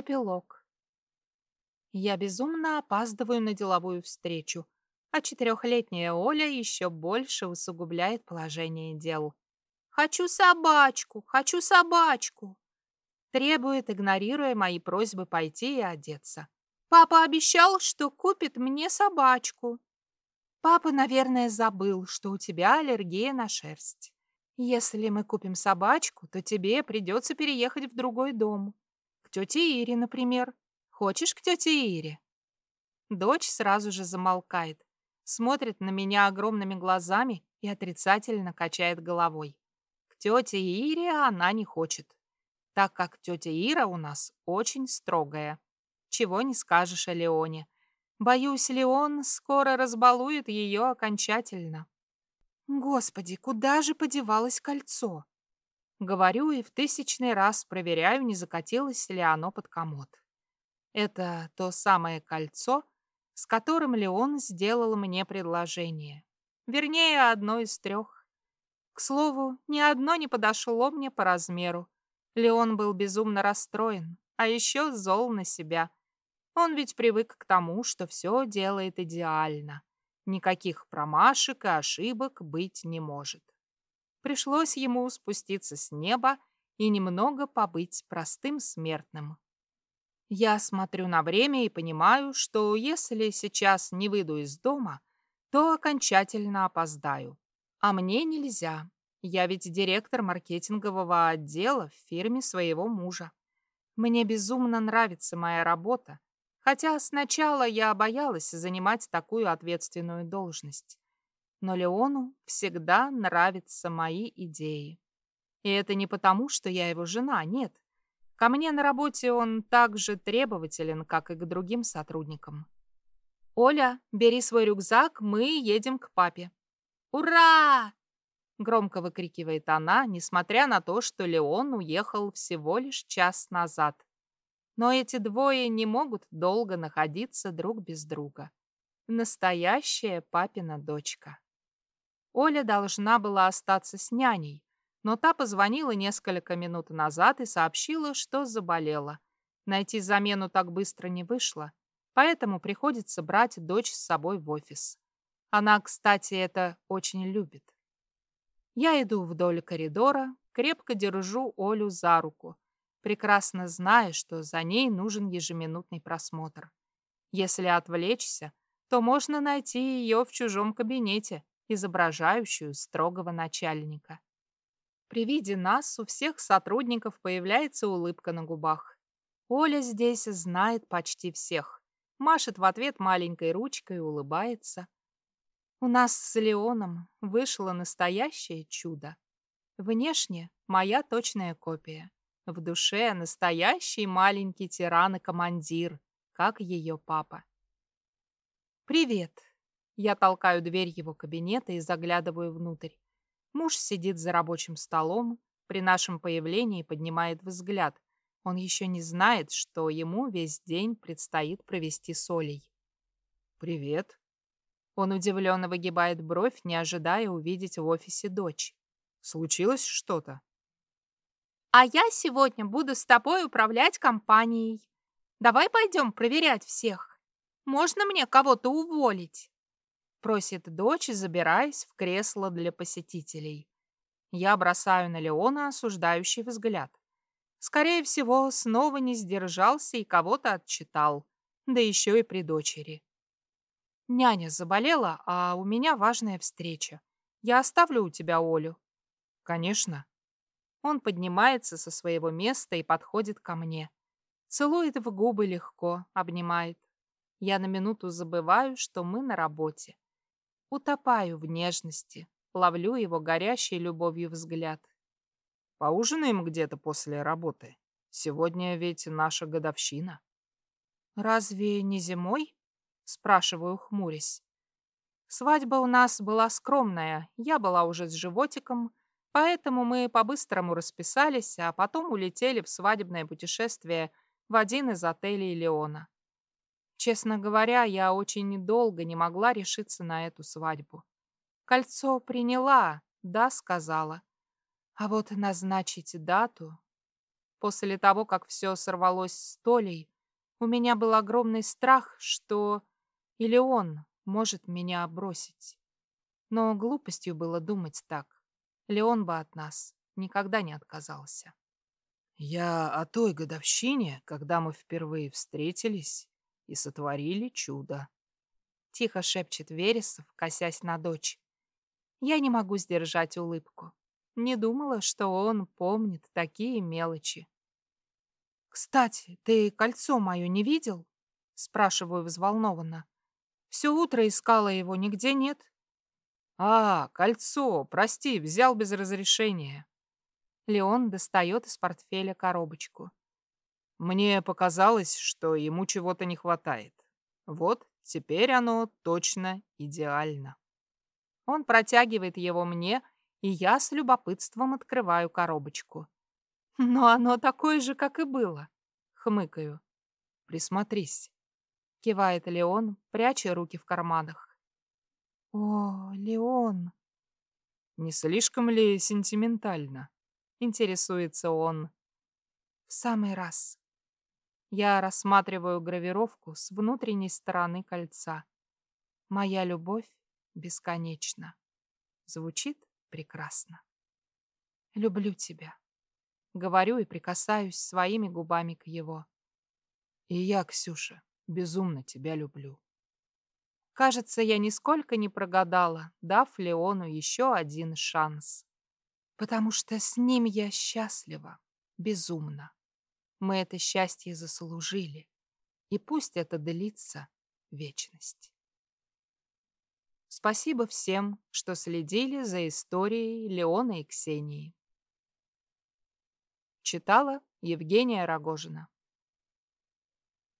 Эпилог. Я безумно опаздываю на деловую встречу, а четырехлетняя Оля еще больше усугубляет положение дел. «Хочу собачку! Хочу собачку!» Требует, игнорируя мои просьбы пойти и одеться. «Папа обещал, что купит мне собачку». «Папа, наверное, забыл, что у тебя аллергия на шерсть. Если мы купим собачку, то тебе придется переехать в другой дом. Тете Ире, например. Хочешь к тете Ире?» Дочь сразу же замолкает, смотрит на меня огромными глазами и отрицательно качает головой. К тете Ире она не хочет, так как тетя Ира у нас очень строгая. Чего не скажешь о Леоне. Боюсь, Леон скоро разбалует ее окончательно. Господи, куда же подевалось кольцо? Говорю и в тысячный раз проверяю, не закатилось ли оно под комод. Это то самое кольцо, с которым Леон сделал мне предложение. Вернее, одно из трех. К слову, ни одно не подошло мне по размеру. Леон был безумно расстроен, а еще зол на себя. Он ведь привык к тому, что все делает идеально. Никаких промашек и ошибок быть не может. Пришлось ему спуститься с неба и немного побыть простым смертным. Я смотрю на время и понимаю, что если сейчас не выйду из дома, то окончательно опоздаю. А мне нельзя. Я ведь директор маркетингового отдела в фирме своего мужа. Мне безумно нравится моя работа, хотя сначала я боялась занимать такую ответственную должность. Но Леону всегда нравятся мои идеи. И это не потому, что я его жена, нет. Ко мне на работе он так же требователен, как и к другим сотрудникам. «Оля, бери свой рюкзак, мы едем к папе». «Ура!» — громко выкрикивает она, несмотря на то, что Леон уехал всего лишь час назад. Но эти двое не могут долго находиться друг без друга. Настоящая папина дочка. Оля должна была остаться с няней, но та позвонила несколько минут назад и сообщила, что заболела. Найти замену так быстро не вышло, поэтому приходится брать дочь с собой в офис. Она, кстати, это очень любит. Я иду вдоль коридора, крепко держу Олю за руку, прекрасно зная, что за ней нужен ежеминутный просмотр. Если отвлечься, то можно найти ее в чужом кабинете, изображающую строгого начальника. При виде нас у всех сотрудников появляется улыбка на губах. Оля здесь знает почти всех. Машет в ответ маленькой ручкой и улыбается. У нас с Леоном вышло настоящее чудо. Внешне моя точная копия. В душе настоящий маленький тиран и командир, как ее папа. «Привет!» Я толкаю дверь его кабинета и заглядываю внутрь. Муж сидит за рабочим столом, при нашем появлении поднимает взгляд. Он еще не знает, что ему весь день предстоит провести с Олей. «Привет». Он удивленно выгибает бровь, не ожидая увидеть в офисе дочь. «Случилось что-то?» «А я сегодня буду с тобой управлять компанией. Давай пойдем проверять всех. Можно мне кого-то уволить?» Просит дочь, забираясь в кресло для посетителей. Я бросаю на Леона осуждающий взгляд. Скорее всего, снова не сдержался и кого-то отчитал, да еще и при дочери. Няня заболела, а у меня важная встреча. Я оставлю у тебя Олю. Конечно. Он поднимается со своего места и подходит ко мне. Целует в губы легко, обнимает. Я на минуту забываю, что мы на работе. Утопаю в нежности, ловлю его горящей любовью взгляд. Поужинаем где-то после работы. Сегодня ведь наша годовщина. Разве не зимой? Спрашиваю, хмурясь. Свадьба у нас была скромная, я была уже с животиком, поэтому мы по-быстрому расписались, а потом улетели в свадебное путешествие в один из отелей Леона. Честно говоря, я очень долго не могла решиться на эту свадьбу. Кольцо приняла, да, сказала. А вот назначить дату... После того, как все сорвалось с Толей, у меня был огромный страх, что или он может меня бросить. Но глупостью было думать так. Леон бы от нас никогда не отказался. Я о той годовщине, когда мы впервые встретились и сотворили чудо. Тихо шепчет Вересов, косясь на дочь. Я не могу сдержать улыбку. Не думала, что он помнит такие мелочи. «Кстати, ты кольцо мое не видел?» Спрашиваю взволнованно. Все утро искала его, нигде нет. «А, кольцо, прости, взял без разрешения». Леон достает из портфеля коробочку. Мне показалось, что ему чего-то не хватает. Вот, теперь оно точно идеально. Он протягивает его мне, и я с любопытством открываю коробочку. Но оно такое же, как и было. Хмыкаю. Присмотрись. Кивает Леон, пряча руки в карманах. О, Леон. Не слишком ли сентиментально? Интересуется он. В самый раз. Я рассматриваю гравировку с внутренней стороны кольца. Моя любовь бесконечна. Звучит прекрасно. Люблю тебя. Говорю и прикасаюсь своими губами к его. И я, Ксюша, безумно тебя люблю. Кажется, я нисколько не прогадала, дав Леону еще один шанс потому что с ним я счастлива, безумно. Мы это счастье заслужили, и пусть это длится вечность. Спасибо всем, что следили за историей Леона и Ксении. Читала Евгения Рогожина.